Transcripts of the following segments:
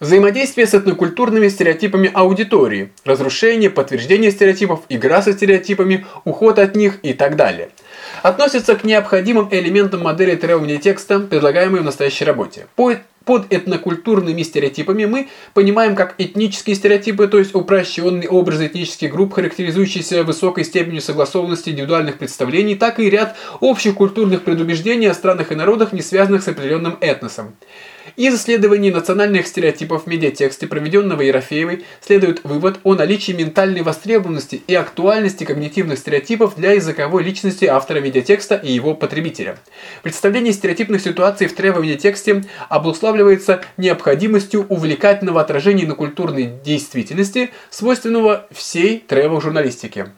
Взаимодействие с этнокультурными стереотипами аудитории, разрушение, подтверждение стереотипов, игра со стереотипами, уход от них и так далее. Относится к необходимым элементам модели требования текста, предлагаемой в настоящей работе. Под этнокультурными стереотипами мы понимаем как этнические стереотипы, то есть упрощенный образ этнических групп, характеризующийся высокой степенью согласованности индивидуальных представлений, так и ряд общих культурных предубеждений о странах и народах, не связанных с определенным этносом. Из исследований национальных стереотипов в медиатексте, проведенного Ерофеевой, следует вывод о наличии ментальной востребованности и актуальности когнитивных стереотипов для языковой личности автора медиатекста и его потребителя. Представление стереотипных ситуаций в трево-медиатексте обуславливается необходимостью увлекательного отражения на культурной действительности, свойственного всей трево-журналистике.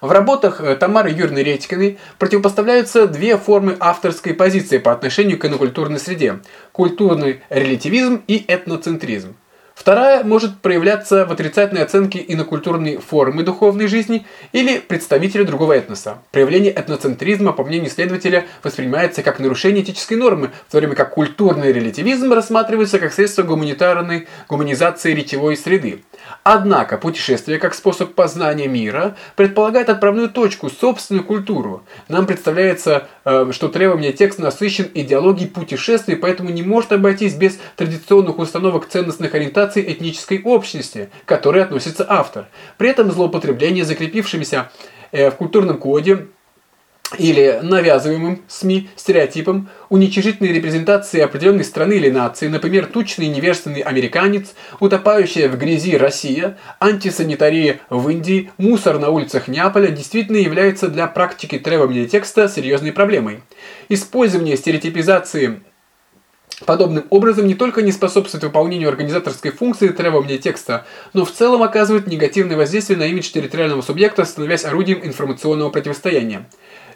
В работах э, Тамары Юрьевны Редькиной противопоставляются две формы авторской позиции по отношению к инокультурной среде – культурный релятивизм и этноцентризм. Вторая может проявляться в отрицательной оценке инокультурной формы духовной жизни или представителя другого этноса. Проявление этноцентризма, по мнению исследователя, воспринимается как нарушение этической нормы, в то время как культурный релятивизм рассматривается как средство гуманитарной гуманизации речевой среды. Однако путешествие как способ познания мира предполагает отправную точку, собственную культуру. Нам представляется, э, что требование текста насыщен идеологией путешествий, поэтому не может обойтись без традиционных установок ценностных ориентаций этнической общности, к которой относится автор. При этом злоупотребление закрепившимися э, в культурном коде или навязываемым СМИ стереотипом уничижительной репрезентации определенной страны или нации, например, тучный невежественный американец, утопающая в грязи Россия, антисанитария в Индии, мусор на улицах Неаполя действительно является для практики требования текста серьезной проблемой. Использование стереотипизации Подобным образом не только не способствует выполнению организаторской функции требования текста, но в целом оказывает негативное воздействие на имидж территориального субъекта, становясь орудием информационного противостояния.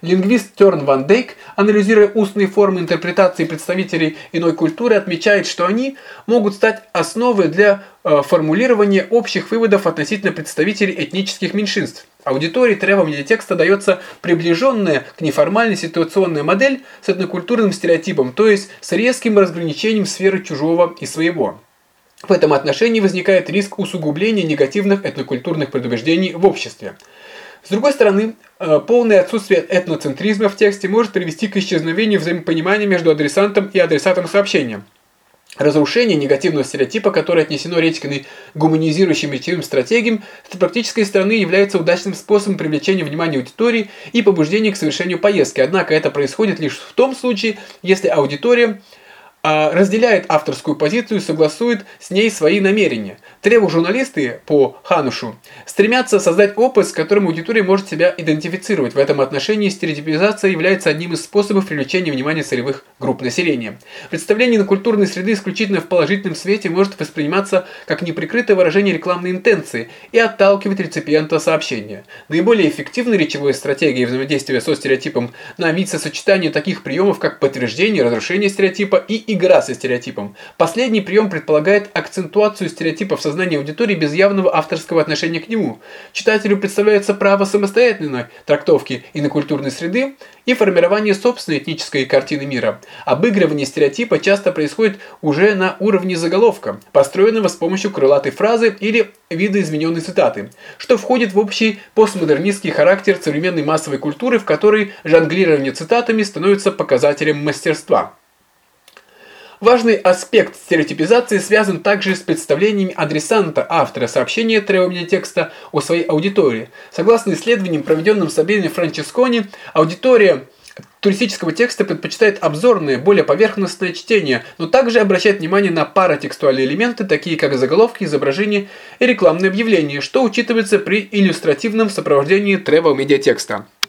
Лингвист Терн Ван Дейк, анализируя устные формы интерпретации представителей иной культуры, отмечает, что они могут стать основой для э, формулирования общих выводов относительно представителей этнических меньшинств. Аудитории требования текста дается приближенная к неформальной ситуационная модель с этнокультурным стереотипом, то есть с резким разграничением сферы чужого и своего. В этом отношении возникает риск усугубления негативных этнокультурных предубеждений в обществе. С другой стороны, э, полное отсутствие этноцентризма в тексте может привести к исчезновению взаимопонимания между адресантом и адресатом сообщения. Разрушение негативного стереотипа, которое отнесено Редькиной гуманизирующим речевым стратегиям, с практической стороны является удачным способом привлечения внимания аудитории и побуждения к совершению поездки. Однако это происходит лишь в том случае, если аудитория разделяет авторскую позицию и согласует с ней свои намерения. Требу журналисты по Ханушу стремятся создать опыт, с которым аудитория может себя идентифицировать. В этом отношении стереотипизация является одним из способов привлечения внимания целевых групп населения. Представление на культурной среды исключительно в положительном свете может восприниматься как неприкрытое выражение рекламной интенции и отталкивать реципиента сообщения. Наиболее эффективной речевой стратегией взаимодействия со стереотипом на вид сочетание таких приемов, как подтверждение, разрушение стереотипа и игра со стереотипом. Последний прием предполагает акцентуацию стереотипа в сознании аудитории без явного авторского отношения к нему. Читателю представляется право самостоятельной трактовки инокультурной среды и формирование собственной этнической картины мира. Обыгрывание стереотипа часто происходит уже на уровне заголовка, построенного с помощью крылатой фразы или видоизмененной цитаты, что входит в общий постмодернистский характер современной массовой культуры, в которой жонглирование цитатами становится показателем мастерства. Важный аспект стереотипизации связан также с представлениями адресанта автора сообщения требования текста о своей аудитории. Согласно исследованиям, проведенным Сабиной Франческони, аудитория туристического текста предпочитает обзорное, более поверхностное чтение, но также обращает внимание на паратекстуальные элементы, такие как заголовки, изображения и рекламные объявления, что учитывается при иллюстративном сопровождении требования медиатекста.